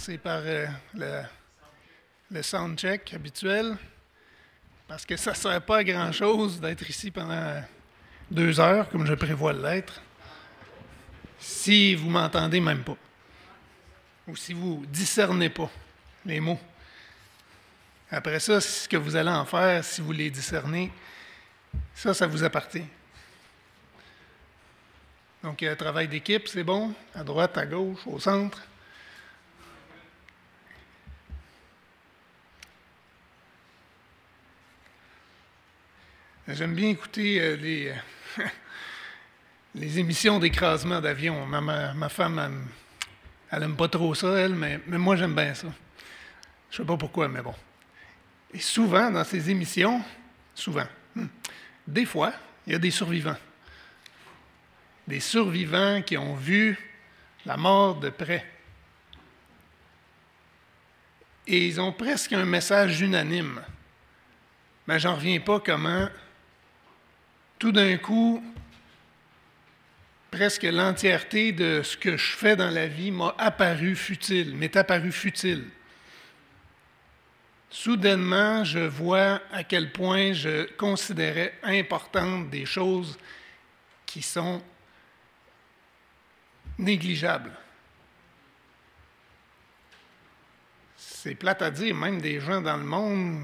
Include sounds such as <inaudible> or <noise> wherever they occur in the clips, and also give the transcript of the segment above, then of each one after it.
commencer par euh, le, le soundcheck habituel, parce que ça ne sert pas à grand-chose d'être ici pendant deux heures, comme je prévois l'être, si vous m'entendez même pas, ou si vous discernez pas les mots. Après ça, ce que vous allez en faire, si vous les discernez, ça, ça vous appartient. Donc, il y a un travail d'équipe, c'est bon, à droite, à gauche, au centre. J'aime bien écouter euh, les, <laughs> les émissions d'écrasement d'avion. Ma, femme, elle n'aime pas trop ça, elle, mais, moi, j'aime bien ça. Je sais pas pourquoi, mais bon. Et souvent, dans ces émissions, souvent, hmm, des fois, il y a des survivants. Des survivants qui ont vu la mort de près. Et ils ont presque un message unanime. Mais j'en reviens pas comment tout d'un coup, presque l'entièreté de ce que je fais dans la vie m'a apparu futile, m'est apparu futile. Soudainement, je vois à quel point je considérais importantes des choses qui sont négligeables. C'est plate à dire, même des gens dans le monde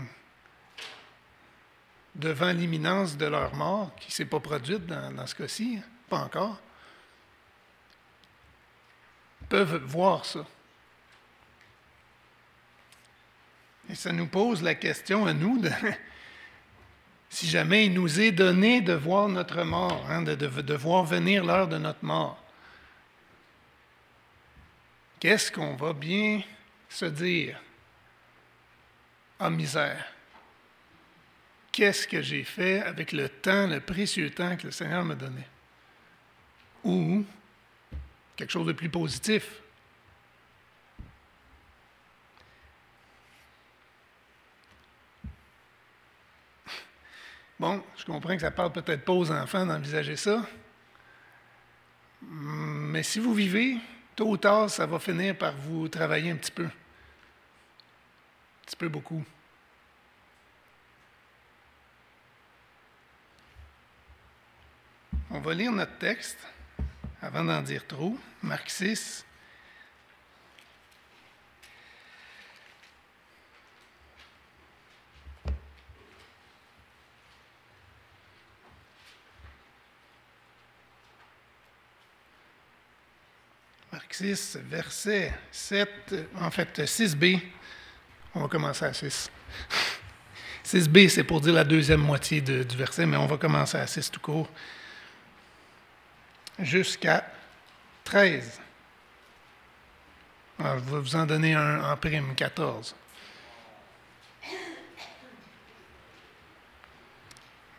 devant l'imminence de leur mort, qui ne s'est pas produite dans, ce cas-ci, pas encore, peuvent voir ça. Et ça nous pose la question à nous de, <laughs> si jamais il nous est donné de voir notre mort, hein, de, de voir venir l'heure de notre mort, qu'est-ce qu'on va bien se dire? Ah, misère qu'est-ce que j'ai fait avec le temps, le précieux temps que le Seigneur me donnait. Ou quelque chose de plus positif? Bon, je comprends que ça parle peut-être pas aux enfants d'envisager ça, mais si vous vivez, tôt ou tard, ça va finir par vous travailler un petit peu. Un petit peu beaucoup. On va lire notre texte avant d'en dire trop. Marc 6. Marc 6, verset 7, en fait 6b. On va commencer à 6. 6b, <laughs> c'est pour dire la deuxième moitié du verset, mais on va commencer à 6 tout court jusqu'à 13. Alors, je vais vous en donner un en prime, 14.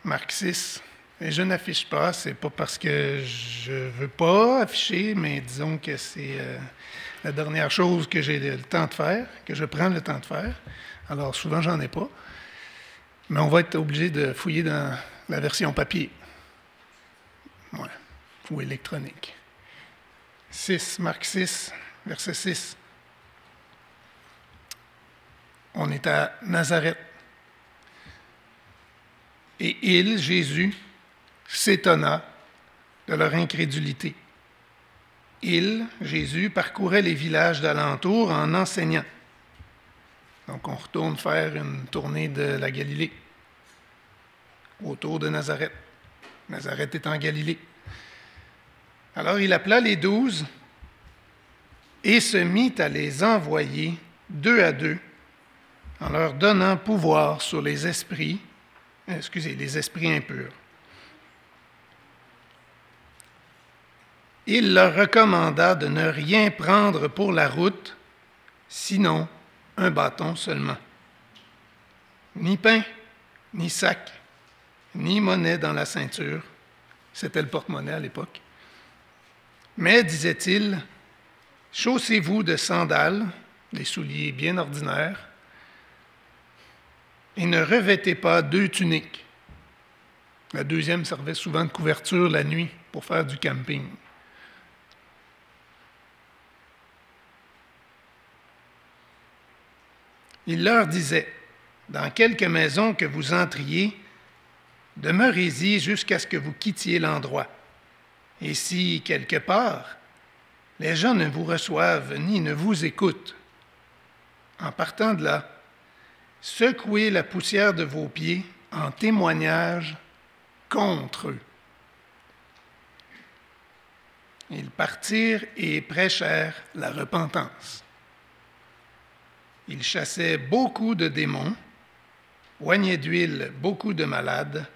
Marc 6. Et je n'affiche pas, c'est pas parce que je veux pas afficher, mais disons que c'est euh, la dernière chose que j'ai le temps de faire, que je prends le temps de faire. Alors souvent, j'en ai pas. Mais on va être obligé de fouiller dans la version papier. Ou électronique. 6, Marc 6, verset 6. On est à Nazareth. Et il, Jésus, s'étonna de leur incrédulité. Il, Jésus, parcourait les villages d'alentour en enseignant. Donc on retourne faire une tournée de la Galilée, autour de Nazareth. Nazareth est en Galilée. Alors il appela les douze et se mit à les envoyer deux à deux en leur donnant pouvoir sur les esprits, excusez, les esprits impurs. Il leur recommanda de ne rien prendre pour la route, sinon un bâton seulement. Ni pain, ni sac, ni monnaie dans la ceinture. C'était le porte-monnaie à l'époque. Mais, disait-il, chaussez-vous de sandales, des souliers bien ordinaires, et ne revêtez pas deux tuniques. La deuxième servait souvent de couverture la nuit pour faire du camping. Il leur disait, Dans quelque maison que vous entriez, demeurez-y jusqu'à ce que vous quittiez l'endroit. Et si, quelque part, les gens ne vous reçoivent ni ne vous écoutent, en partant de là, secouez la poussière de vos pieds en témoignage contre eux. Ils partirent et prêchèrent la repentance. Ils chassaient beaucoup de démons, oignaient d'huile beaucoup de malades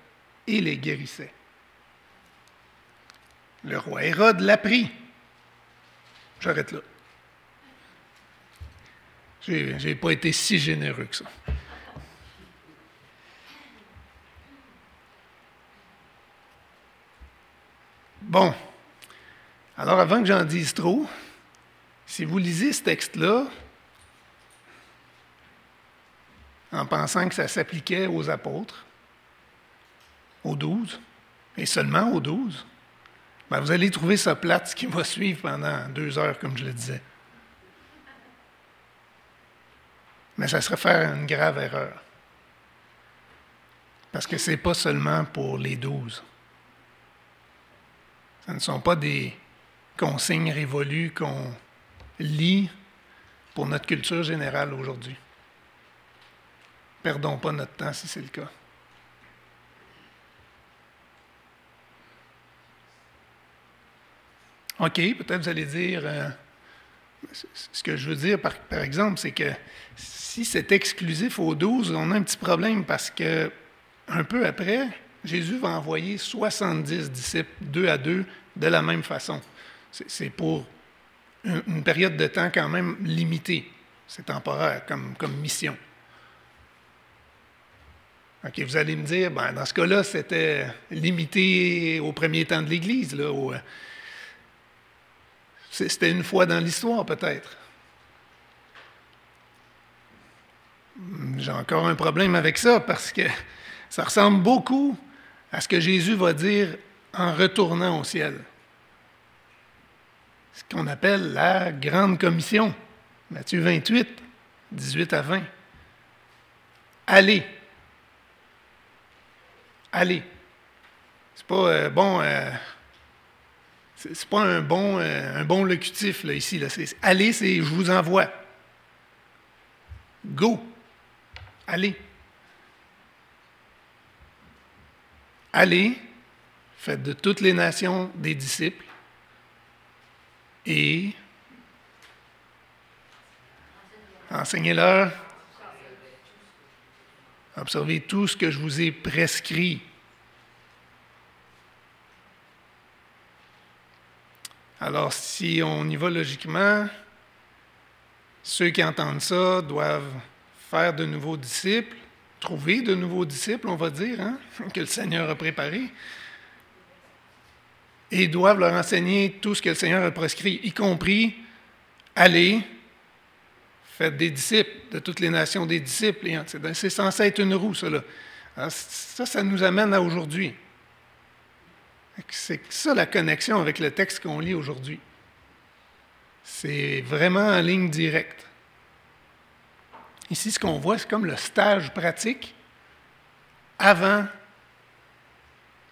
et les guérissaient. Le roi Hérode l'apprit. J'arrête là. Je n'ai pas été si généreux que ça. Bon, alors avant que j'en dise trop, si vous lisez ce texte-là, en pensant que ça s'appliquait aux apôtres, aux douze, et seulement aux douze, ben vous allez trouver ça plate ce qui va suivre pendant deux heures, comme je le disais. Mais ça serait faire une grave erreur. Parce que ce n'est pas seulement pour les douze. Ce ne sont pas des consignes révolues qu'on lit pour notre culture générale aujourd'hui. Perdons pas notre temps si c'est le cas. OK, peut-être vous allez dire, euh, ce que je veux dire par, exemple, c'est que si c'est exclusif aux douze, on a un petit problème parce que un peu après, Jésus va envoyer 70 disciples, deux à deux, de la même façon. C'est pour une période de temps quand même limitée. C'est temporaire comme, mission. OK, vous allez me dire, ben, dans ce cas-là, c'était limité au premier temps de l'Église. Euh, c'était une fois dans l'histoire, peut-être. J'ai encore un problème avec ça parce que <laughs> ça ressemble beaucoup à ce que Jésus va dire en retournant au ciel. Ce qu'on appelle la grande commission. Matthieu 28, 18 à 20. Allez. Allez. C'est pas euh, bon. Euh, c'est pas un bon, euh, un bon locutif là, ici. Allez, c'est je vous envoie. Go. Allez. Allez, faites de toutes les nations des disciples et enseignez-leur, observez tout ce que je vous ai prescrit. Alors, si on y va logiquement, ceux qui entendent ça doivent faire de nouveaux disciples, trouver de nouveaux disciples, on va dire, hein, <laughs> que le Seigneur a préparés, et doivent leur enseigner tout ce que le Seigneur a prescrit, y compris aller, faire des disciples, de toutes les nations des disciples. C'est censé être une roue, ça. ça, ça nous amène à aujourd'hui. C'est ça la connexion avec le texte qu'on lit aujourd'hui. C'est vraiment en ligne directe. Ici, ce qu'on voit, c'est comme le stage pratique avant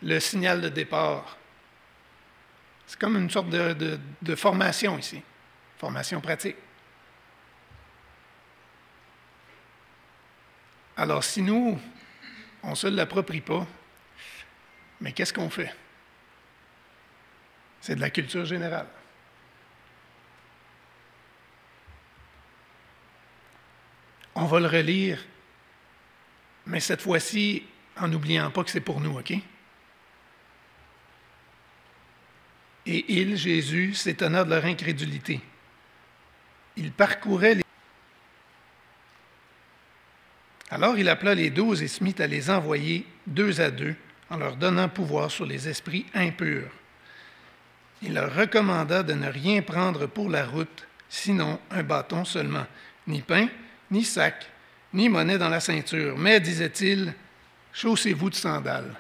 le signal de départ. C'est comme une sorte de, formation ici, formation pratique. Alors, si nous, on ne se l'approprie pas, mais qu'est-ce qu'on fait? C'est de la culture générale. On va le relire, mais cette fois-ci en n'oubliant pas que c'est pour nous, OK? Et il, Jésus, s'étonna de leur incrédulité. Il parcourait les... Alors il appela les douze et se mit à les envoyer deux à deux en leur donnant pouvoir sur les esprits impurs. Il leur recommanda de ne rien prendre pour la route, sinon un bâton seulement, ni pain, ni sac, ni monnaie dans la ceinture, mais, disait-il, chaussez-vous de sandales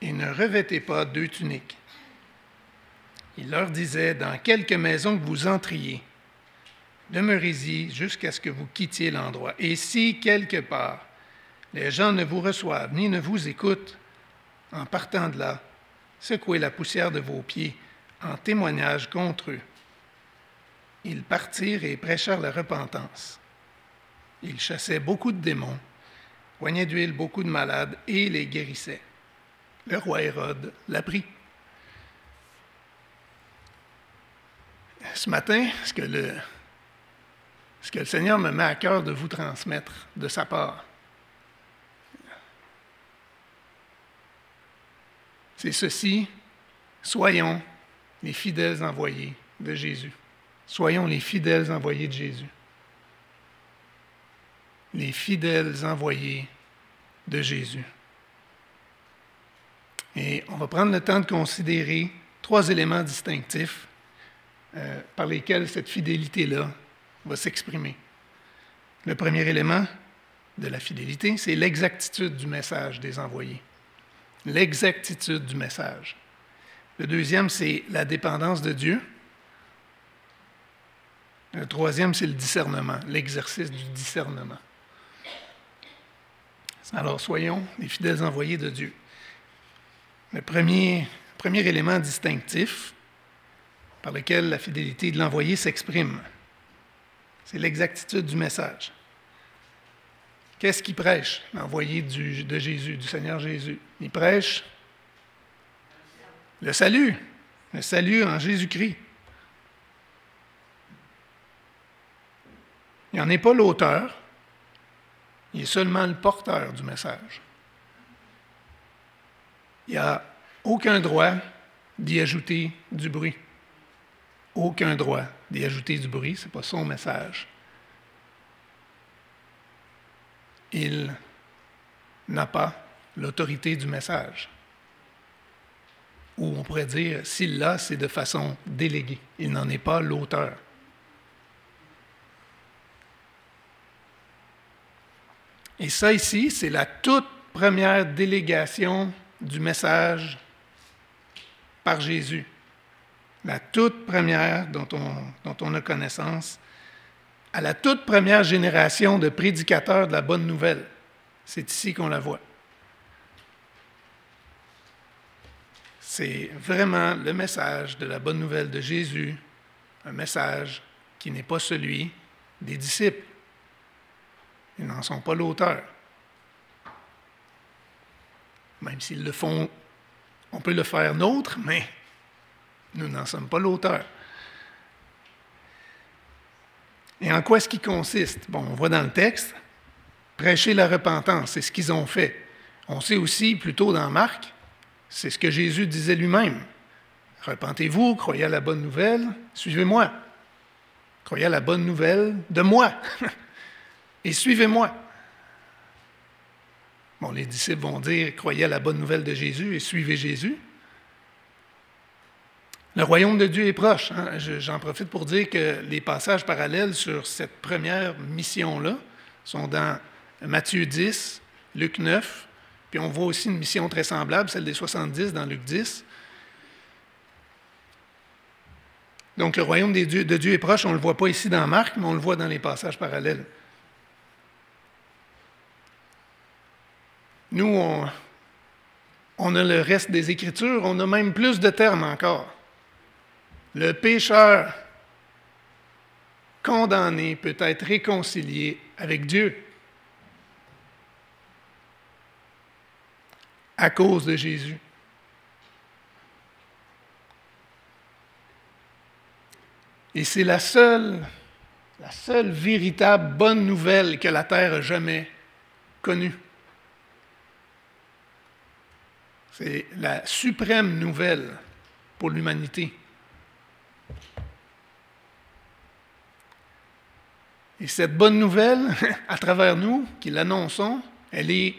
et ne revêtez pas deux tuniques. Il leur disait, dans quelque maison que vous entriez, demeurez-y jusqu'à ce que vous quittiez l'endroit. Et si quelque part les gens ne vous reçoivent ni ne vous écoutent, en partant de là, secouez la poussière de vos pieds en témoignage contre eux. Ils partirent et prêchèrent la repentance. Ils chassaient beaucoup de démons, poignaient d'huile beaucoup de malades et les guérissaient. Le roi Hérode l'apprit. Ce matin, ce que, le, ce que le Seigneur me met à cœur de vous transmettre de sa part, c'est ceci, soyons les fidèles envoyés de Jésus. Soyons les fidèles envoyés de Jésus. Les fidèles envoyés de Jésus. Et on va prendre le temps de considérer trois éléments distinctifs euh, par lesquels cette fidélité-là va s'exprimer. Le premier élément de la fidélité, c'est l'exactitude du message des envoyés l'exactitude du message. Le deuxième, c'est la dépendance de Dieu. Le troisième, c'est le discernement, l'exercice du discernement. Alors, soyons les fidèles envoyés de Dieu. Le premier, élément distinctif par lequel la fidélité de l'envoyé s'exprime, c'est l'exactitude du message. Qu'est-ce qu'il prêche, l'envoyé de Jésus, du Seigneur Jésus? Il prêche le salut, le salut en Jésus-Christ. Il n'en est pas l'auteur, il est seulement le porteur du message. Il n'y a aucun droit d'y ajouter du bruit. Aucun droit d'y ajouter du bruit, ce n'est pas son message. Il n'a pas l'autorité du message. Ou on pourrait dire, s'il l'a, c'est de façon déléguée. Il n'en est pas l'auteur. Et ça ici, c'est la toute première délégation du message par Jésus. La toute première dont on, dont on a connaissance à la toute première génération de prédicateurs de la bonne nouvelle. C'est ici qu'on la voit. C'est vraiment le message de la bonne nouvelle de Jésus, un message qui n'est pas celui des disciples. Ils n'en sont pas l'auteur. Même s'ils le font, on peut le faire nôtre, mais nous n'en sommes pas l'auteur. Et en quoi est-ce qu'il consiste? Bon, on voit dans le texte, prêcher la repentance, c'est ce qu'ils ont fait. On sait aussi, plutôt dans Marc, c'est ce que Jésus disait lui-même. Repentez-vous, croyez à la bonne nouvelle, suivez-moi. Croyez à la bonne nouvelle de moi. <laughs> et suivez-moi. Bon, les disciples vont dire, croyez à la bonne nouvelle de Jésus et suivez Jésus. Le royaume de Dieu est proche. Hein. J'en profite pour dire que les passages parallèles sur cette première mission-là sont dans Matthieu 10, Luc 9, puis on voit aussi une mission très semblable, celle des 70 dans Luc 10. Donc le royaume de Dieu est proche, on ne le voit pas ici dans Marc, mais on le voit dans les passages parallèles. Nous, on, on a le reste des Écritures, on a même plus de termes encore. Le pécheur condamné peut être réconcilié avec Dieu à cause de Jésus. Et c'est la seule, la seule véritable bonne nouvelle que la terre a jamais connue. C'est la suprême nouvelle pour l'humanité. Et cette bonne nouvelle, <laughs> à travers nous, qui l'annonçons, elle est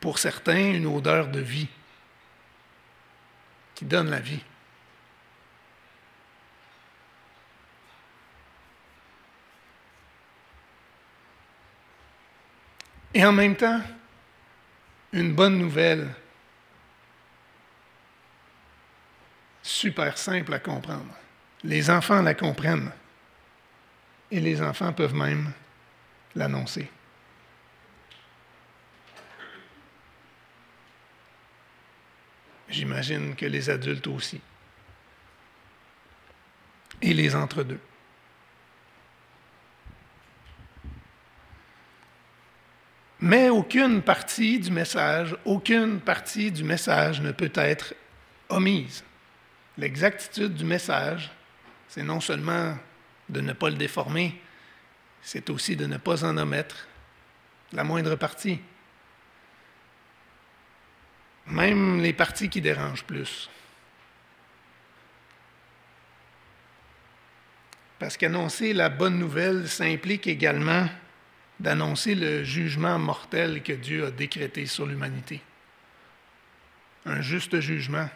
pour certains une odeur de vie, qui donne la vie. Et en même temps, une bonne nouvelle super simple à comprendre. Les enfants la comprennent et les enfants peuvent même l'annoncer. J'imagine que les adultes aussi. Et les entre-deux. Mais aucune partie du message, aucune partie du message ne peut être omise. L'exactitude du message, c'est non seulement de ne pas le déformer, c'est aussi de ne pas en omettre la moindre partie. Même les parties qui dérangent plus. Parce qu'annoncer la bonne nouvelle, ça implique également d'annoncer le jugement mortel que Dieu a décrété sur l'humanité. Un juste jugement,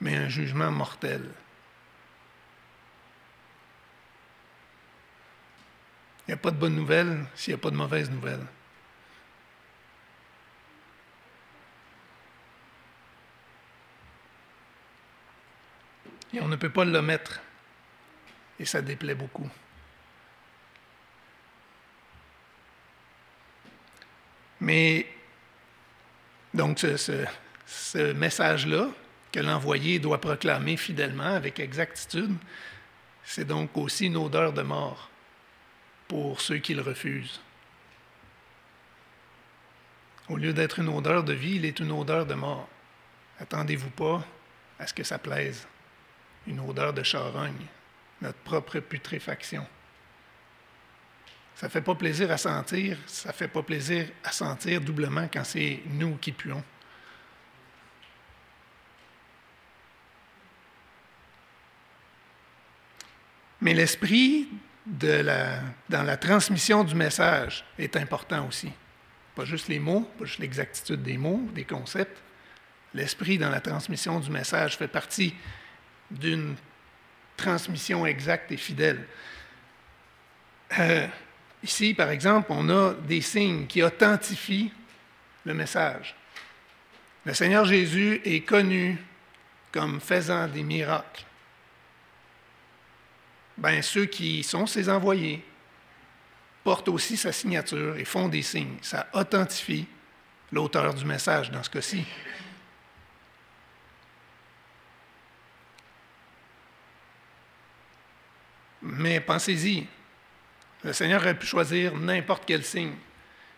mais un jugement mortel. Il n'y a pas de bonne nouvelle s'il n'y a pas de mauvaise nouvelle. Et on ne peut pas l'omettre. Et ça déplaît beaucoup. Mais, donc, ce, message-là, que l'envoyé doit proclamer fidèlement, avec exactitude, c'est donc aussi une odeur de mort pour ceux qui le refusent. Au lieu d'être une odeur de vie, il est une odeur de mort. Attendez-vous pas à ce que ça plaise. Une odeur de charogne, notre propre putréfaction. Ça fait pas plaisir à sentir, ça fait pas plaisir à sentir doublement quand c'est nous qui puons. Mais l'esprit dans la transmission du message est important aussi. Pas juste les mots, pas juste l'exactitude des mots, des concepts. L'esprit dans la transmission du message fait partie d'une transmission exacte et fidèle. Euh, Ici, par exemple, on a des signes qui authentifient le message. Le Seigneur Jésus est connu comme faisant des miracles. Ben, ceux qui sont ses envoyés portent aussi sa signature et font des signes. Ça authentifie l'auteur du message dans ce cas-ci. Mais pensez-y, le Seigneur aurait pu choisir n'importe quel signe.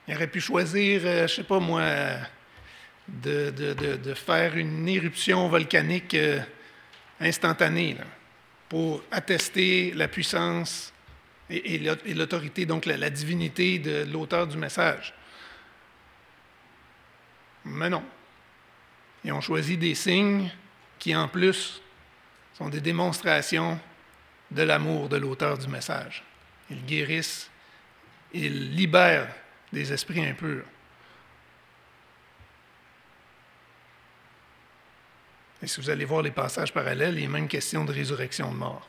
Il aurait pu choisir, euh, je ne sais pas moi, de, faire une éruption volcanique euh, instantanée pour attester la puissance et, l'autorité, donc la, divinité de l'auteur du message. Mais non. Ils ont choisi des signes qui, en plus, sont des démonstrations de l'amour de l'auteur du message. Ils guérissent, ils libèrent des esprits impurs. Et si vous allez voir les passages parallèles, il est même question de résurrection de mort.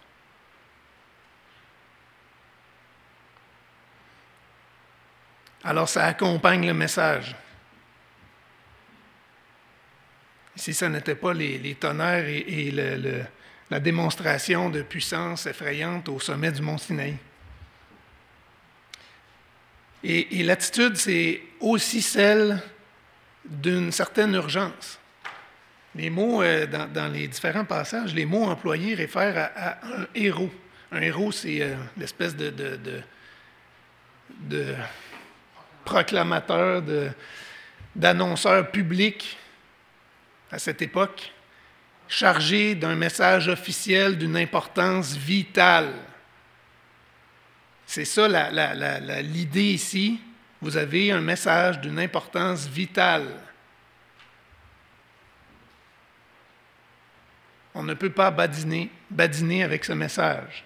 Alors ça accompagne le message. Si ce n'était pas les, tonnerres et, la démonstration de puissance effrayante au sommet du mont Sinaï. Et, l'attitude, c'est aussi celle d'une certaine urgence. Les mots, euh, dans, les différents passages, les mots employés réfèrent à, un héros. Un héros, c'est euh, l'espèce de, de, proclamateur, d'annonceur public à cette époque, chargé d'un message officiel d'une importance vitale. C'est ça l'idée ici. Vous avez un message d'une importance vitale. On ne peut pas badiner, avec ce message.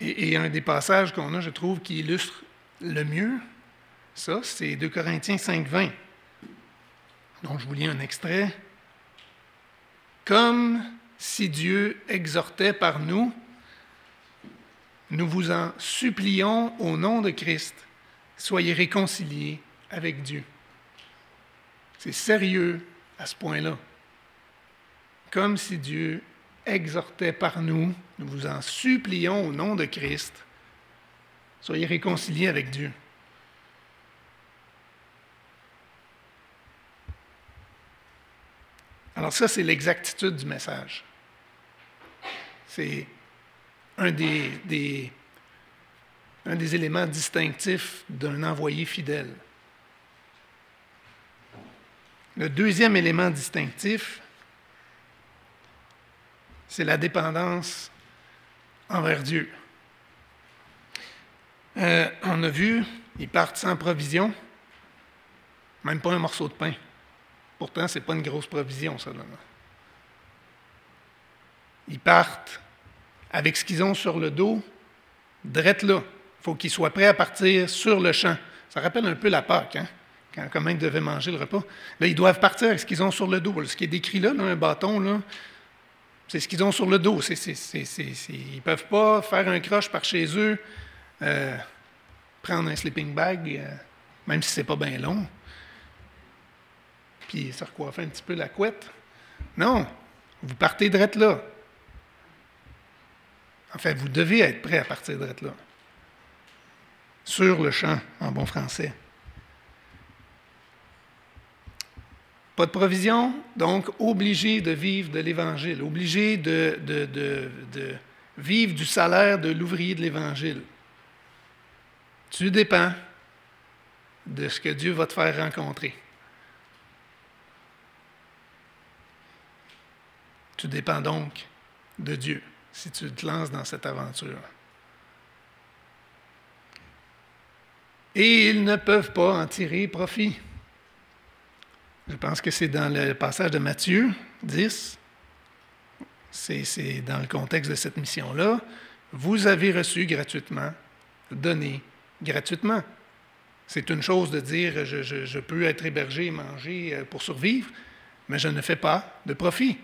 Et, un des passages qu'on a, je trouve, qui illustre le mieux ça, c'est 2 Corinthiens 5, 20. Donc, je vous lis un extrait. Comme si Dieu exhortait par nous, nous vous en supplions au nom de Christ, soyez réconciliés avec Dieu. C'est sérieux à ce point-là. Comme si Dieu exhortait par nous, nous vous en supplions au nom de Christ, soyez réconciliés avec Dieu. Alors ça, c'est l'exactitude du message. C'est un des, éléments distinctifs d'un envoyé fidèle. Le deuxième élément distinctif, c'est la dépendance envers Dieu. Euh, on a vu, ils partent sans provision, même pas un morceau de pain. Pourtant, ce n'est pas une grosse provision, ça. Ils partent avec ce qu'ils ont sur le dos, drette là. Il faut qu'ils soient prêts à partir sur le champ. Ça rappelle un peu la Pâque, hein? Quand, comment ils devaient manger le repas. Là, ils doivent partir avec ce qu'ils ont sur le dos. Ce qui est décrit là, un bâton, là, c'est ce qu'ils ont sur le dos. ils ne peuvent pas faire un croche par chez eux, euh, prendre un sleeping bag, euh, même si ce n'est pas bien long, puis se recoiffer un petit peu la couette. Non, vous partez de là. En fait, vous devez être prêt à partir de là. Sur le champ, en bon français. Pas de provision, donc obligé de vivre de l'Évangile, obligé de, vivre du salaire de l'ouvrier de l'Évangile. Tu dépends de ce que Dieu va te faire rencontrer. Tu dépends donc de Dieu si tu te lances dans cette aventure. Et ils ne peuvent pas en tirer profit. Je pense que c'est dans le passage de Matthieu 10. C'est dans le contexte de cette mission-là. Vous avez reçu gratuitement, donné gratuitement. C'est une chose de dire je, peux être hébergé et manger euh, pour survivre, mais je ne fais pas de profit.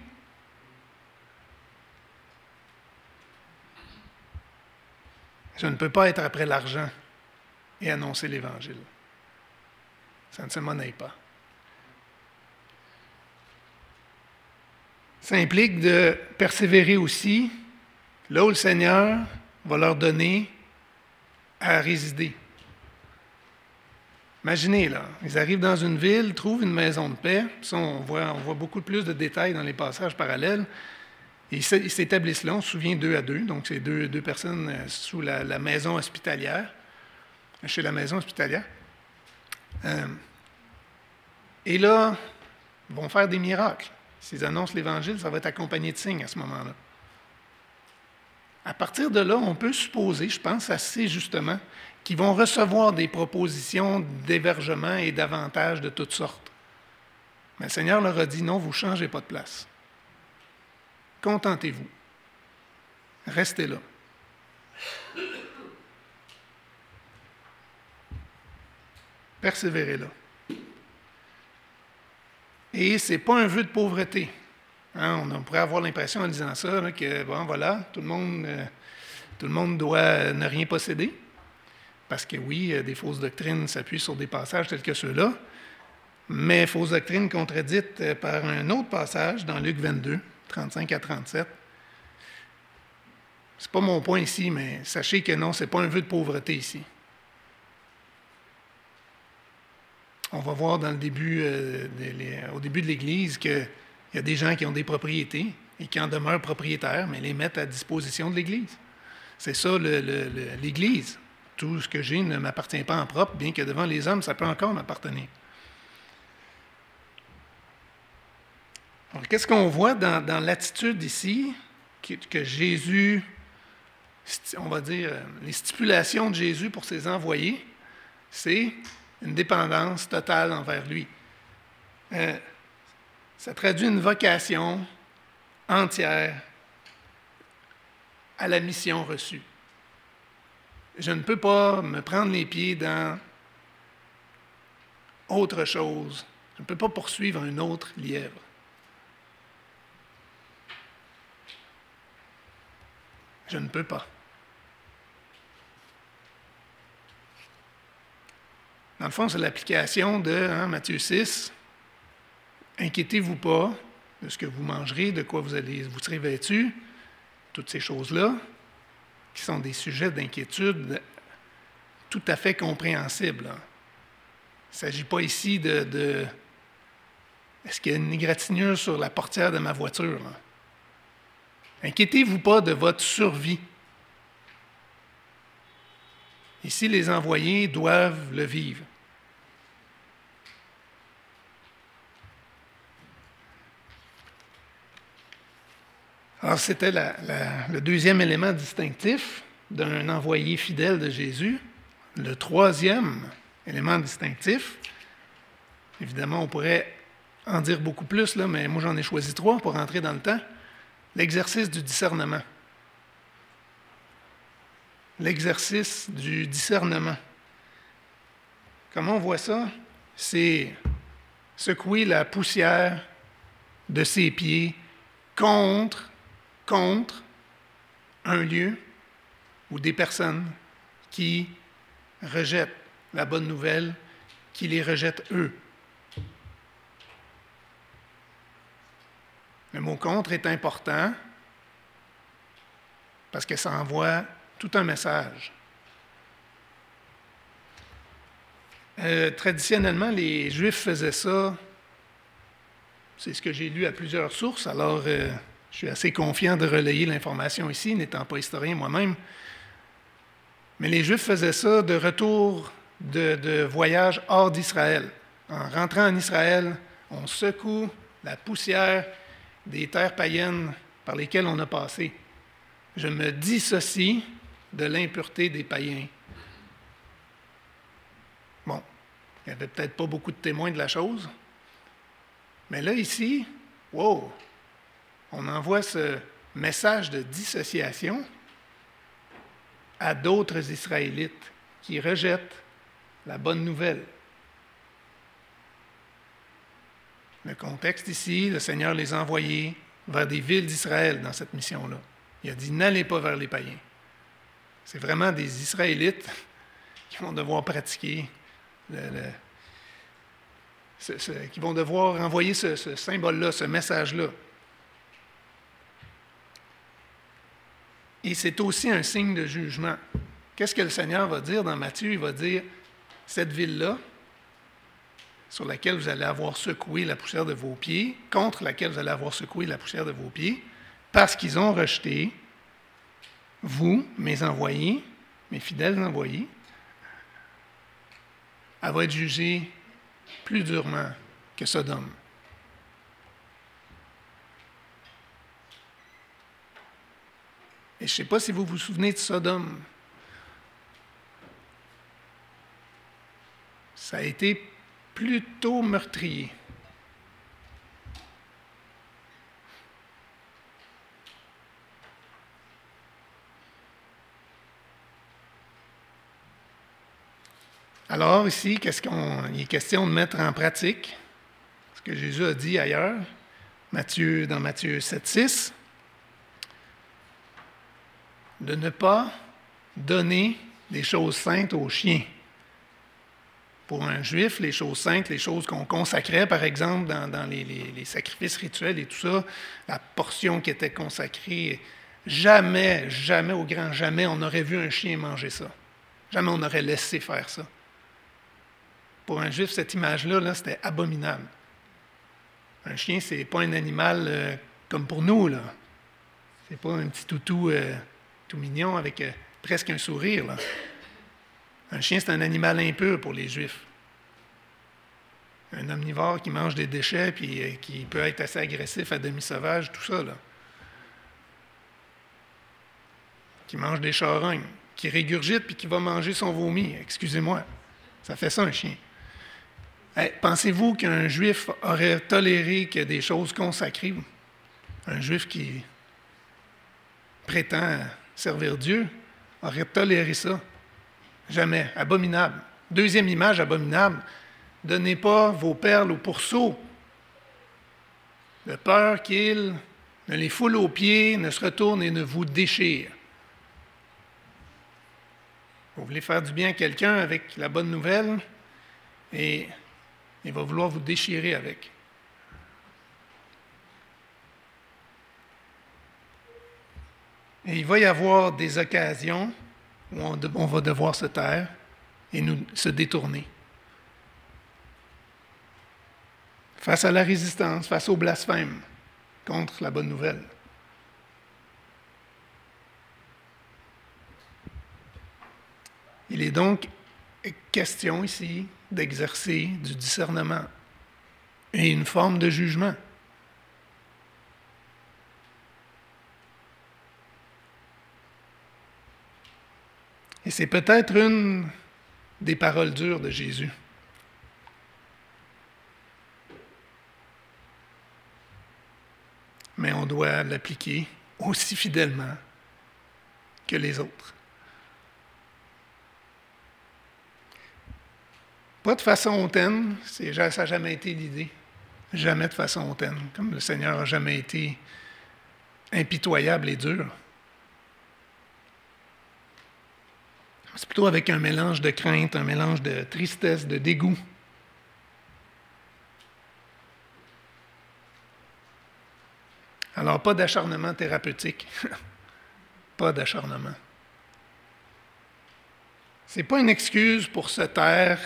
Je ne peux pas être après l'argent et annoncer l'Évangile. Ça ne se monnaie pas. Ça implique de persévérer aussi là où le Seigneur va leur donner à résider. Imaginez, là, ils arrivent dans une ville, trouvent une maison de paix. on, voit, on voit beaucoup plus de détails dans les passages parallèles. Ils s'établissent là, on se souvient deux à deux, donc c'est deux, deux, personnes euh, sous la, maison hospitalière, chez la maison hospitalière. Euh, et là, ils vont faire des miracles. S'ils annoncent l'Évangile, ça va être accompagné de signes à ce moment-là. À partir de là, on peut supposer, je pense assez justement, qu'ils vont recevoir des propositions d'hébergement et d'avantages de toutes sortes. Mais le Seigneur leur a dit non, vous ne changez pas de place. Contentez-vous. Restez là. Persévérez là. Et ce n'est pas un vœu de pauvreté. Hein, on pourrait avoir l'impression en disant ça que, bon, voilà, tout le, monde, euh, tout le monde doit ne rien posséder. Parce que oui, euh, des fausses doctrines s'appuient sur des passages tels que ceux-là, mais fausses doctrines contredites euh, par un autre passage dans Luc 22, 35 à 37. Ce n'est pas mon point ici, mais sachez que non, ce n'est pas un vœu de pauvreté ici. On va voir dans le début, euh, au début de l'Église qu'il y a des gens qui ont des propriétés et qui en demeurent propriétaires, mais les mettent à disposition de l'Église. C'est ça l'Église. Tout ce que j'ai ne m'appartient pas en propre, bien que devant les hommes, ça peut encore m'appartenir. Qu'est-ce qu'on voit dans, l'attitude ici que, Jésus, on va dire, les stipulations de Jésus pour ses envoyés, c'est une dépendance totale envers lui. Euh, ça traduit une vocation entière à la mission reçue. Je ne peux pas me prendre les pieds dans autre chose. Je ne peux pas poursuivre un autre lièvre. Je ne peux pas. Dans le fond, c'est l'application de hein, Matthieu 6. inquiétez-vous pas de ce que vous mangerez, de quoi vous allez vous serez vêtu, toutes ces choses-là, qui sont des sujets d'inquiétude tout à fait compréhensibles. Il ne s'agit pas ici de, est-ce qu'il y a une égratignure sur la portière de ma voiture? Inquiétez-vous pas de votre survie. Ici, les envoyés doivent le vivre. Alors, c'était le deuxième élément distinctif d'un envoyé fidèle de Jésus. Le troisième élément distinctif, évidemment, on pourrait en dire beaucoup plus, là, mais moi j'en ai choisi trois pour rentrer dans le temps. L'exercice du discernement. L'exercice du discernement. Comment on voit ça? C'est secouer la poussière de ses pieds contre, contre un lieu ou des personnes qui rejettent la bonne nouvelle, qui les rejettent eux. Le mot contre est important parce que ça envoie tout un message. Euh, traditionnellement, les Juifs faisaient ça. C'est ce que j'ai lu à plusieurs sources, alors euh, je suis assez confiant de relayer l'information ici, n'étant pas historien moi-même. Mais les Juifs faisaient ça de retour de, voyage hors d'Israël. En rentrant en Israël, on secoue la poussière des terres païennes par lesquelles on a passé. Je me dissocie de l'impureté des païens. Bon, il n'y avait peut-être pas beaucoup de témoins de la chose, mais là, ici, wow, on envoie ce message de dissociation à d'autres Israélites qui rejettent la bonne nouvelle. Le contexte ici, le Seigneur les a envoyés vers des villes d'Israël dans cette mission-là. Il a dit n'allez pas vers les païens. C'est vraiment des Israélites qui vont devoir pratiquer, qui vont devoir envoyer ce, symbole-là, ce message-là. Et c'est aussi un signe de jugement. Qu'est-ce que le Seigneur va dire dans Matthieu? Il va dire, cette ville-là, sur laquelle vous allez avoir secoué la poussière de vos pieds, contre laquelle vous allez avoir secoué la poussière de vos pieds, parce qu'ils ont rejeté, vous, mes envoyés, mes fidèles envoyés, elle va être jugée plus durement que Sodome. Et je ne sais pas si vous vous souvenez de Sodome. Ça a été plutôt meurtrier. Alors ici, qu'est-ce il est question de mettre en pratique ce que Jésus a dit ailleurs, Matthieu, dans Matthieu 7, 6, de ne pas donner des choses saintes aux chiens pour un juif, les choses saintes, les choses qu'on consacrait, par exemple, dans, les, sacrifices rituels et tout ça, la portion qui était consacrée, jamais, jamais, au grand jamais, on aurait vu un chien manger ça. Jamais on aurait laissé faire ça. Pour un juif, cette image-là, -là, c'était abominable. Un chien, c'est pas un animal euh, comme pour nous, là. C'est pas un petit toutou euh, tout mignon avec euh, presque un sourire. Un chien, c'est un animal impur pour les Juifs. Un omnivore qui mange des déchets puis qui peut être assez agressif à demi-sauvage, tout ça. Là. Qui mange des charognes, qui régurgite puis qui va manger son vomi. Excusez-moi. Ça fait ça, un chien. Pensez-vous qu'un juif aurait toléré que des choses consacrées, un juif qui prétend servir Dieu, aurait toléré ça? Jamais. Abominable. Deuxième image abominable. Donnez pas vos perles aux pourceaux, de peur qu'ils ne les foulent aux pieds, ne se retournent et ne vous déchirent. Vous voulez faire du bien à quelqu'un avec la bonne nouvelle et il va vouloir vous déchirer avec. Et il va y avoir des occasions où on, va devoir se taire et nous, se détourner. Face à la résistance, face au blasphème contre la bonne nouvelle. Il est donc question ici d'exercer du discernement et une forme de jugement. Et c'est peut-être une des paroles dures de Jésus. Mais on doit l'appliquer aussi fidèlement que les autres. Pas de façon hautaine, ça n'a jamais été l'idée. Jamais de façon hautaine, comme le Seigneur n'a jamais été impitoyable et dur. C'est plutôt avec un mélange de crainte, un mélange de tristesse, de dégoût. Alors, pas d'acharnement thérapeutique. <laughs> pas d'acharnement. Ce n'est pas une excuse pour se taire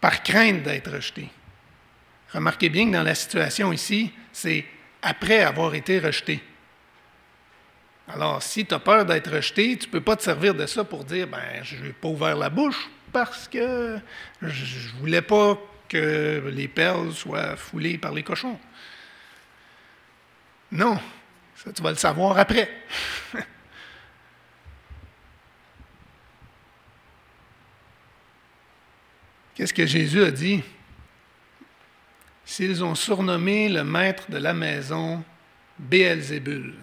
par crainte d'être rejeté. Remarquez bien que dans la situation ici, c'est après avoir été rejeté. Alors, si tu as peur d'être rejeté, tu ne peux pas te servir de ça pour dire ben, je n'ai pas ouvert la bouche parce que je ne voulais pas que les perles soient foulées par les cochons. Non, ça, tu vas le savoir après. <laughs> Qu'est-ce que Jésus a dit? S'ils ont surnommé le maître de la maison Béelzébul,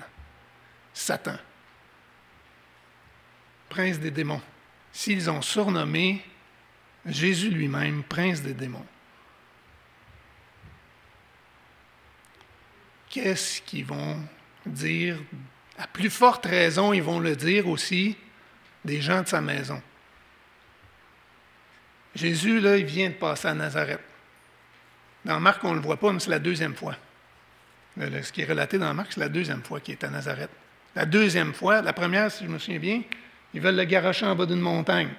Satan, prince des démons. S'ils ont surnommé Jésus lui-même prince des démons, qu'est-ce qu'ils vont dire? À plus forte raison, ils vont le dire aussi des gens de sa maison. Jésus, là, il vient de passer à Nazareth. Dans Marc, on ne le voit pas, mais c'est la deuxième fois. Ce qui est relaté dans Marc, c'est la deuxième fois qu'il est à Nazareth. La deuxième fois, la première, si je me souviens bien, ils veulent le garocher en bas d'une montagne,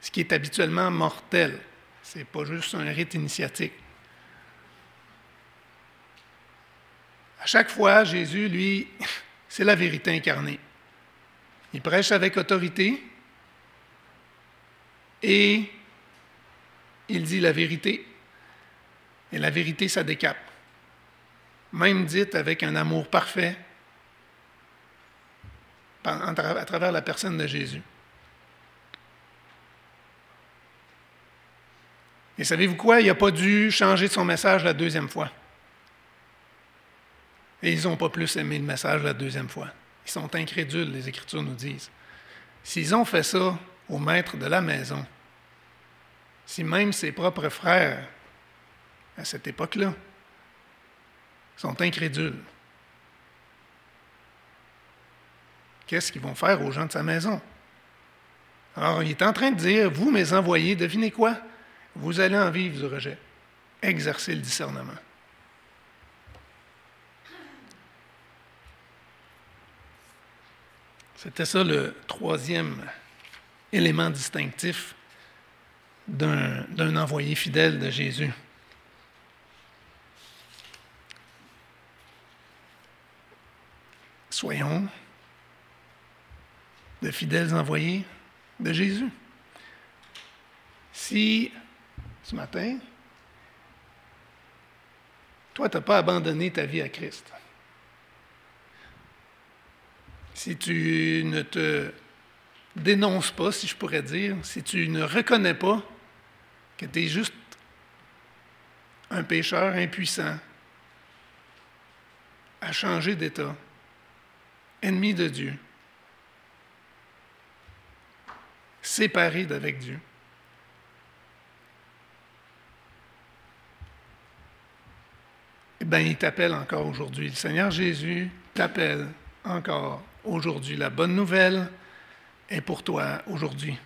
ce qui est habituellement mortel. Ce n'est pas juste un rite initiatique. À chaque fois, Jésus, lui, <laughs> c'est la vérité incarnée. Il prêche avec autorité et il dit la vérité. Et la vérité, ça décape. Même dite avec un amour parfait, à travers la personne de Jésus. Et savez-vous quoi? Il n'a pas dû changer son message la deuxième fois. Et ils n'ont pas plus aimé le message la deuxième fois. Ils sont incrédules, les Écritures nous disent. S'ils ont fait ça au maître de la maison, si même ses propres frères, à cette époque-là, sont incrédules, qu'est-ce qu'ils vont faire aux gens de sa maison? Alors, il est en train de dire, vous, mes envoyés, devinez quoi? Vous allez en vivre du rejet. Exercez le discernement. C'était ça le troisième élément distinctif d'un envoyé fidèle de Jésus. Soyons de fidèles envoyés de Jésus. Si ce matin, toi, tu n'as pas abandonné ta vie à Christ, si tu ne te dénonces pas, si je pourrais dire, si tu ne reconnais pas que tu es juste un pécheur impuissant à changer d'état, ennemi de Dieu, séparé d'avec Dieu. Eh bien, il t'appelle encore aujourd'hui. Le Seigneur Jésus t'appelle encore aujourd'hui. La bonne nouvelle est pour toi aujourd'hui.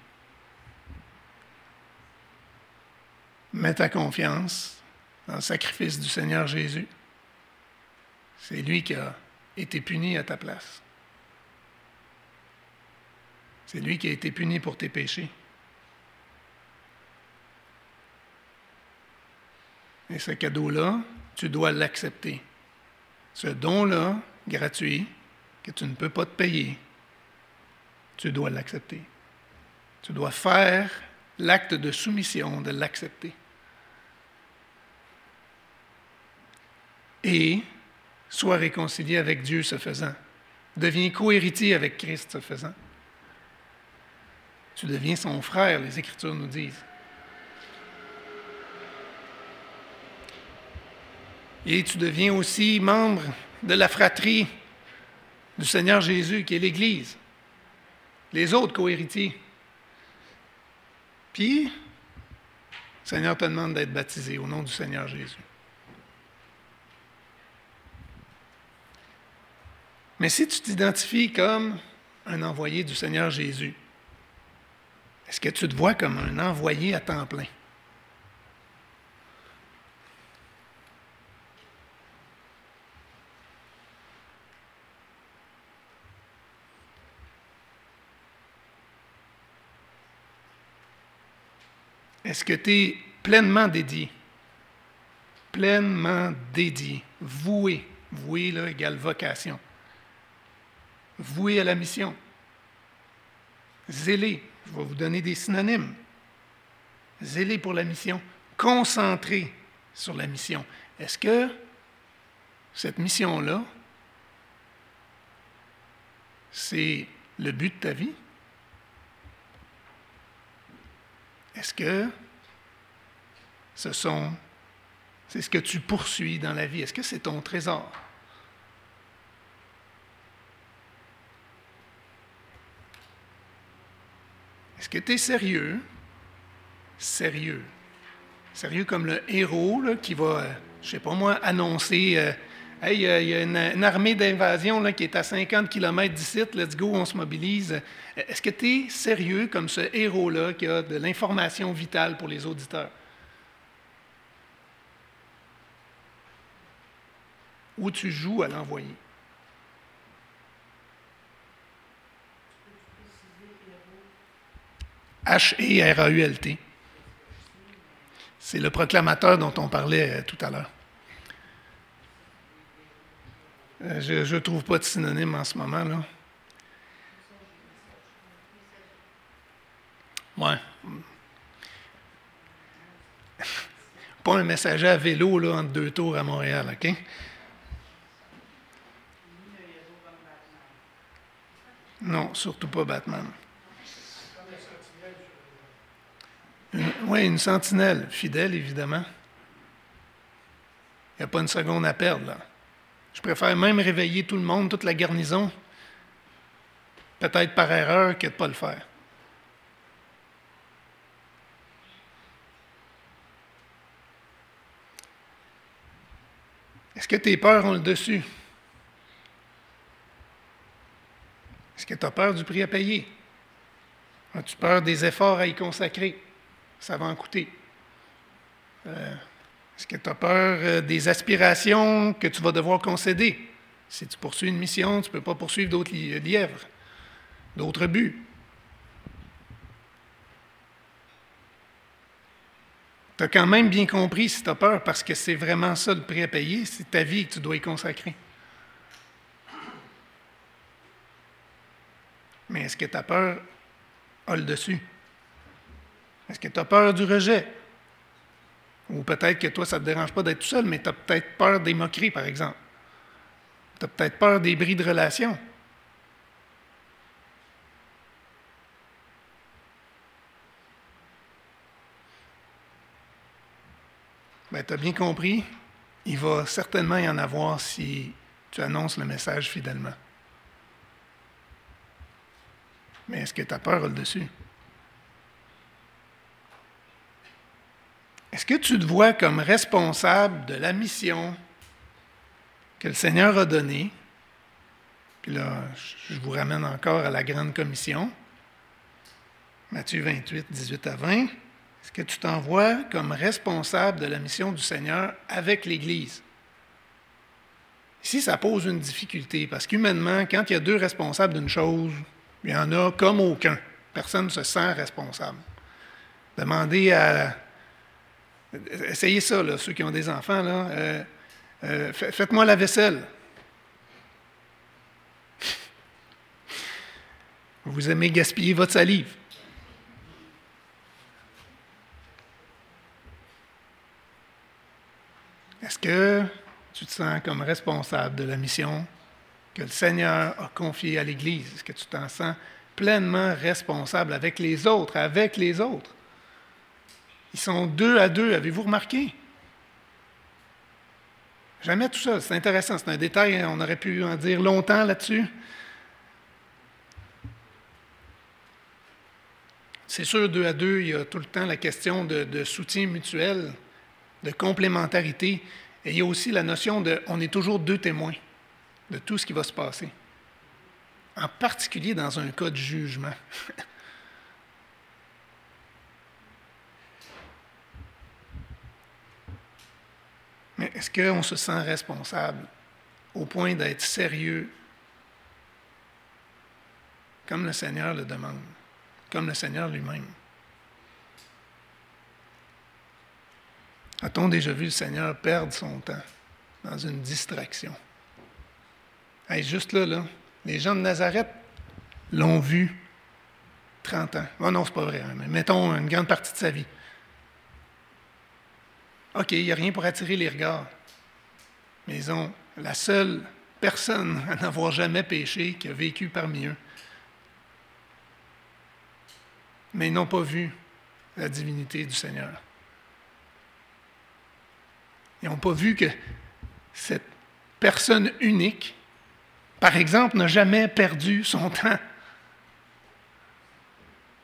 Mets ta confiance dans le sacrifice du Seigneur Jésus. C'est lui qui a été puni à ta place. C'est lui qui a été puni pour tes péchés. Et ce cadeau-là, tu dois l'accepter. Ce don-là, gratuit, que tu ne peux pas te payer, tu dois l'accepter. Tu dois faire l'acte de soumission de l'accepter. Et sois réconcilié avec Dieu ce faisant. Deviens cohéritier avec Christ ce faisant. Tu deviens son frère, les Écritures nous disent. Et tu deviens aussi membre de la fratrie du Seigneur Jésus, qui est l'Église. Les autres cohéritiers. Puis, Seigneur te demande d'être baptisé au nom du Seigneur Jésus. Mais si tu t'identifies comme un envoyé du Seigneur Jésus, est-ce que tu te vois comme un envoyé à temps plein? Est-ce que tu es pleinement dédié? Pleinement dédié, voué. Voué, là, égale vocation. Voué à la mission. Zélé, je vais vous donner des synonymes. Zélé pour la mission. Concentré sur la mission. Est-ce que cette mission-là, c'est le but de ta vie? Est-ce que ce sont, c'est ce que tu poursuis dans la vie? Est-ce que c'est ton trésor? Est-ce que tu es sérieux? Sérieux. Sérieux comme le héros qui va, je ne sais pas moi, annoncer euh, Hey, il y a une, armée d'invasion qui est à 50 km d'ici, let's go, on se mobilise. Est-ce que tu es sérieux comme ce héros-là qui a de l'information vitale pour les auditeurs? Ou tu joues à l'envoyer? H-E-R-A-U-L-T. C'est le proclamateur dont on parlait euh, tout à l'heure. Euh, je ne trouve pas de synonyme en ce moment. là. Ouais. Pas un messager à vélo là, entre deux tours à Montréal, OK? Non, surtout pas Batman. Oui, une sentinelle, fidèle évidemment. Il n'y a pas une seconde à perdre. Je préfère même réveiller tout le monde, toute la garnison, peut-être par erreur, que de ne pas le faire. Est-ce que tes peurs ont le dessus? Est-ce que tu as peur du prix à payer? As-tu peur des efforts à y consacrer? Ça va en coûter. Euh, est-ce que tu as peur euh, des aspirations que tu vas devoir concéder? Si tu poursuis une mission, tu ne peux pas poursuivre d'autres lièvres, d'autres buts. Tu as quand même bien compris si tu as peur, parce que c'est vraiment ça le prix à payer, c'est ta vie que tu dois y consacrer. Mais est-ce que ta peur a le dessus? Est-ce que tu as peur du rejet? Ou peut-être que toi, ça ne te dérange pas d'être tout seul, mais tu as peut-être peur des moqueries, par exemple. Tu as peut-être peur des bris de relations. Bien, tu as bien compris, il va certainement y en avoir si tu annonces le message fidèlement. Mais est-ce que tu as peur là-dessus? Est-ce que tu te vois comme responsable de la mission que le Seigneur a donnée? Puis là, je vous ramène encore à la grande commission. Matthieu 28, 18 à 20. Est-ce que tu t'en vois comme responsable de la mission du Seigneur avec l'Église? Ici, ça pose une difficulté parce qu'humainement, quand il y a deux responsables d'une chose, Il y en a comme aucun. Personne ne se sent responsable. Demandez à... Essayez ça, ceux qui ont des enfants. Euh, euh, faites-moi la vaisselle. Vous aimez gaspiller votre salive. Est-ce que tu te sens comme responsable de la mission que le Seigneur a confiée à l'Église? Est-ce que tu t'en sens pleinement responsable avec les autres, avec les autres? Ils sont deux à deux, avez-vous remarqué? Jamais tout ça. C'est intéressant, c'est un détail, on aurait pu en dire longtemps là-dessus. C'est sûr, deux à deux, il y a tout le temps la question de, soutien mutuel, de complémentarité. Et il y a aussi la notion de on est toujours deux témoins de tout ce qui va se passer. En particulier dans un cas de jugement. <laughs> Mais est-ce qu'on se sent responsable au point d'être sérieux comme le Seigneur le demande, comme le Seigneur lui-même? A-t-on déjà vu le Seigneur perdre son temps dans une distraction? Juste là, là, les gens de Nazareth l'ont vu 30 ans. Oh non, c'est pas vrai, hein, mais mettons une grande partie de sa vie. OK, il n'y a rien pour attirer les regards. Mais ils ont la seule personne à n'avoir jamais péché qui a vécu parmi eux. Mais ils n'ont pas vu la divinité du Seigneur. Ils n'ont pas vu que cette personne unique, par exemple, n'a jamais perdu son temps.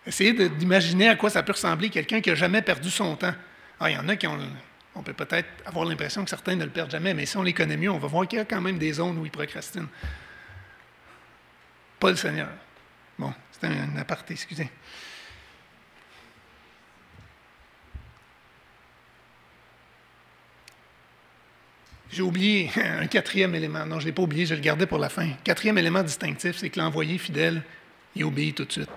Essayez d'imaginer à quoi ça peut ressembler quelqu'un qui n'a jamais perdu son temps. Ah, il y en a qui ont on peut peut-être avoir l'impression que certains ne le perdent jamais, mais si on les connaît mieux, on va voir qu'il y a quand même des zones où ils procrastinent. Pas le Seigneur. Bon, c'est un aparté, excusez. J'ai oublié <laughs> un quatrième élément. Non, je ne l'ai pas oublié, je le gardais pour la fin. Quatrième élément distinctif, c'est que l'envoyé fidèle, il obéit tout de suite.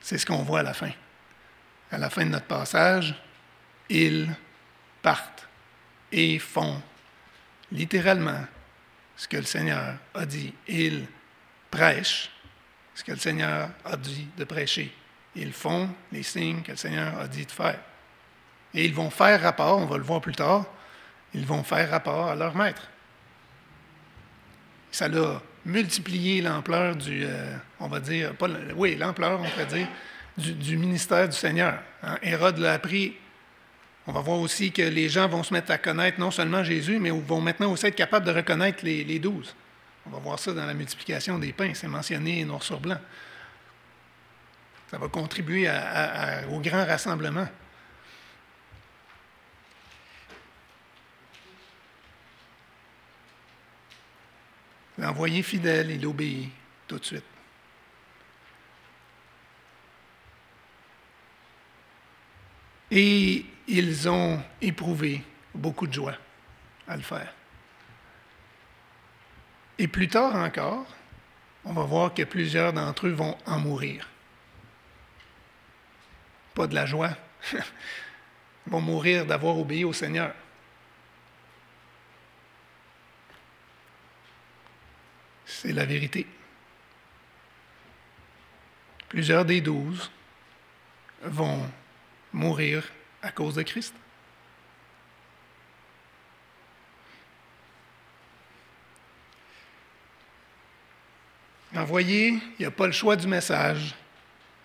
C'est ce qu'on voit à la fin. À la fin de notre passage, il partent et font littéralement ce que le Seigneur a dit. Ils prêchent ce que le Seigneur a dit de prêcher. Ils font les signes que le Seigneur a dit de faire. Et ils vont faire rapport, on va le voir plus tard, ils vont faire rapport à leur maître. Ça a multiplié l'ampleur du, euh, on va dire, pas, oui, l'ampleur, on pourrait dire, du, ministère du Seigneur. Hein. Hérode l'a appris on va voir aussi que les gens vont se mettre à connaître non seulement Jésus, mais vont maintenant aussi être capables de reconnaître les, douze. On va voir ça dans la multiplication des pains, c'est mentionné noir sur blanc. Ça va contribuer au grand rassemblement. L'envoyé fidèle, il obéit tout de suite. Et ils ont éprouvé beaucoup de joie à le faire. Et plus tard encore, on va voir que plusieurs d'entre eux vont en mourir. Pas de la joie. Ils <laughs> vont mourir d'avoir obéi au Seigneur. C'est la vérité. Plusieurs des douze vont mourir à cause de Christ. Envoyé, il n'y a pas le choix du message,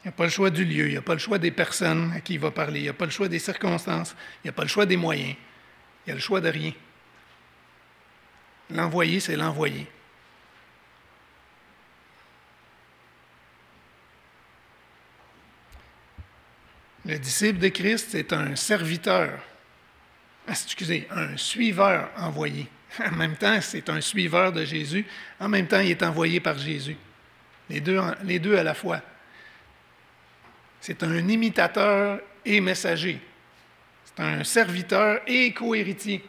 il n'y a pas le choix du lieu, il n'y a pas le choix des personnes à qui il va parler, il n'y a pas le choix des circonstances, il n'y a pas le choix des moyens, il y a le choix de rien. L'envoyé, c'est l'envoyé. Le disciple de Christ est un serviteur, ah, excusez, un suiveur envoyé. <laughs> En même temps, c'est un suiveur de Jésus. En même temps, il est envoyé par Jésus. Les deux, les deux à la fois. C'est un imitateur et messager. C'est un serviteur et co-héritier.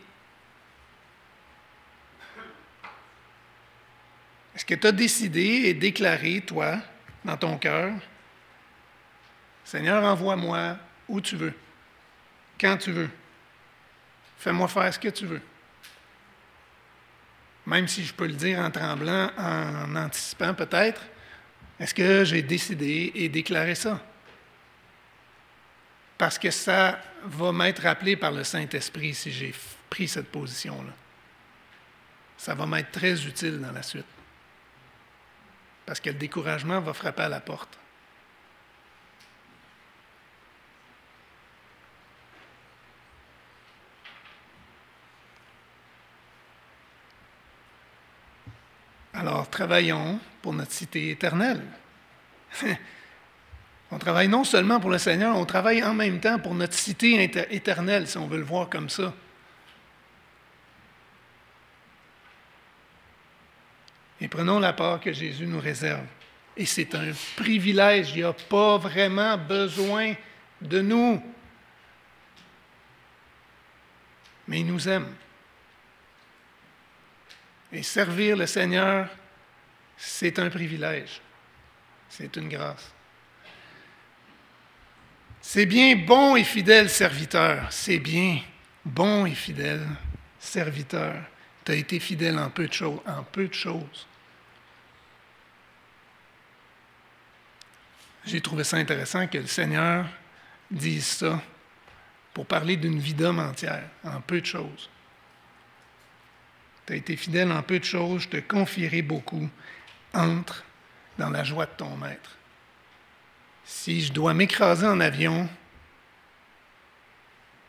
Est-ce que tu as décidé et déclaré, toi, dans ton cœur. Seigneur, envoie-moi où tu veux, quand tu veux. Fais-moi faire ce que tu veux. Même si je peux le dire en tremblant, en anticipant peut-être, est-ce que j'ai décidé et déclaré ça? Parce que ça va m'être rappelé par le Saint-Esprit si j'ai pris cette position-là. Ça va m'être très utile dans la suite. Parce que le découragement va frapper à la porte. Alors travaillons pour notre cité éternelle. <laughs> on travaille non seulement pour le Seigneur, on travaille en même temps pour notre cité éternelle, si on veut le voir comme ça. Et prenons la part que Jésus nous réserve. Et c'est un privilège, il n'y a pas vraiment besoin de nous. Mais il nous aime. Et servir le Seigneur, c'est un privilège. C'est une grâce. C'est bien bon et fidèle serviteur. C'est bien bon et fidèle serviteur. Tu as été fidèle en peu de choses. Peu de choses. J'ai trouvé ça intéressant que le Seigneur dise ça pour parler d'une vie d'homme entière, en peu de choses. Tu as été fidèle en peu de choses, je te confierai beaucoup. Entre dans la joie de ton maître. Si je dois m'écraser en avion,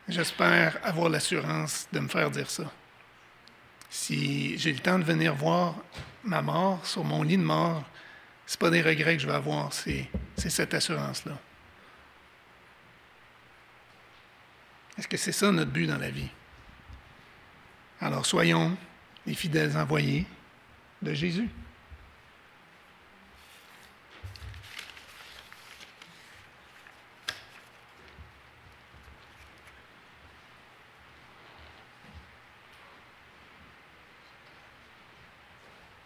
j'espère avoir l'assurance de me faire dire ça. Si j'ai le temps de venir voir ma mort sur mon lit de mort, ce pas des regrets que je vais avoir, c'est cette assurance-là. Est-ce que c'est ça notre but dans la vie? Alors soyons les fidèles envoyés de Jésus.